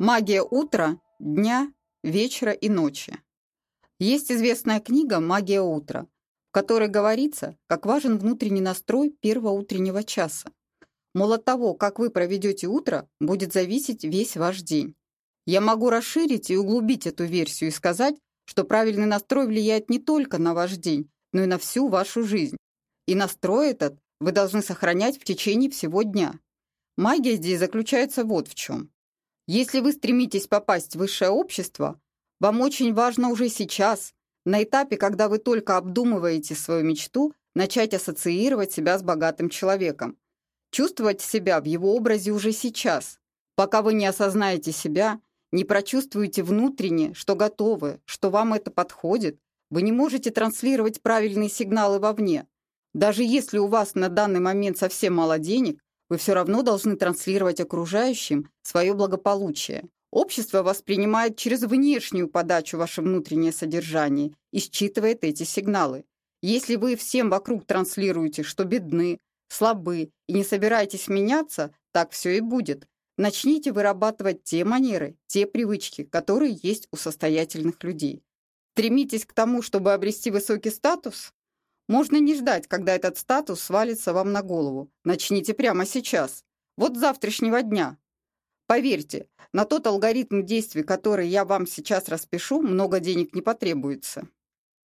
Магия утра, дня, вечера и ночи. Есть известная книга «Магия утра», в которой говорится, как важен внутренний настрой первого утреннего часа. Мол, от того, как вы проведете утро, будет зависеть весь ваш день. Я могу расширить и углубить эту версию и сказать, что правильный настрой влияет не только на ваш день, но и на всю вашу жизнь. И настрой этот вы должны сохранять в течение всего дня. Магия здесь заключается вот в чем. Если вы стремитесь попасть в высшее общество, вам очень важно уже сейчас, на этапе, когда вы только обдумываете свою мечту, начать ассоциировать себя с богатым человеком. Чувствовать себя в его образе уже сейчас, пока вы не осознаете себя, не прочувствуете внутренне, что готовы, что вам это подходит, вы не можете транслировать правильные сигналы вовне. Даже если у вас на данный момент совсем мало денег, вы все равно должны транслировать окружающим свое благополучие. Общество воспринимает через внешнюю подачу ваше внутреннее содержание и считывает эти сигналы. Если вы всем вокруг транслируете, что бедны, слабы и не собираетесь меняться, так все и будет. Начните вырабатывать те манеры, те привычки, которые есть у состоятельных людей. Стремитесь к тому, чтобы обрести высокий статус? Можно не ждать, когда этот статус свалится вам на голову. Начните прямо сейчас. Вот с завтрашнего дня. Поверьте, на тот алгоритм действий, который я вам сейчас распишу, много денег не потребуется.